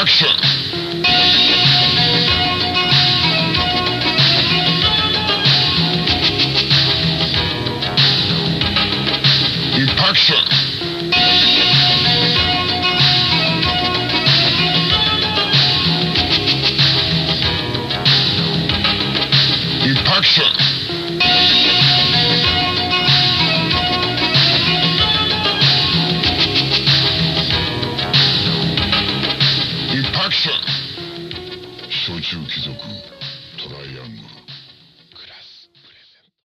action. Action. Action. Security。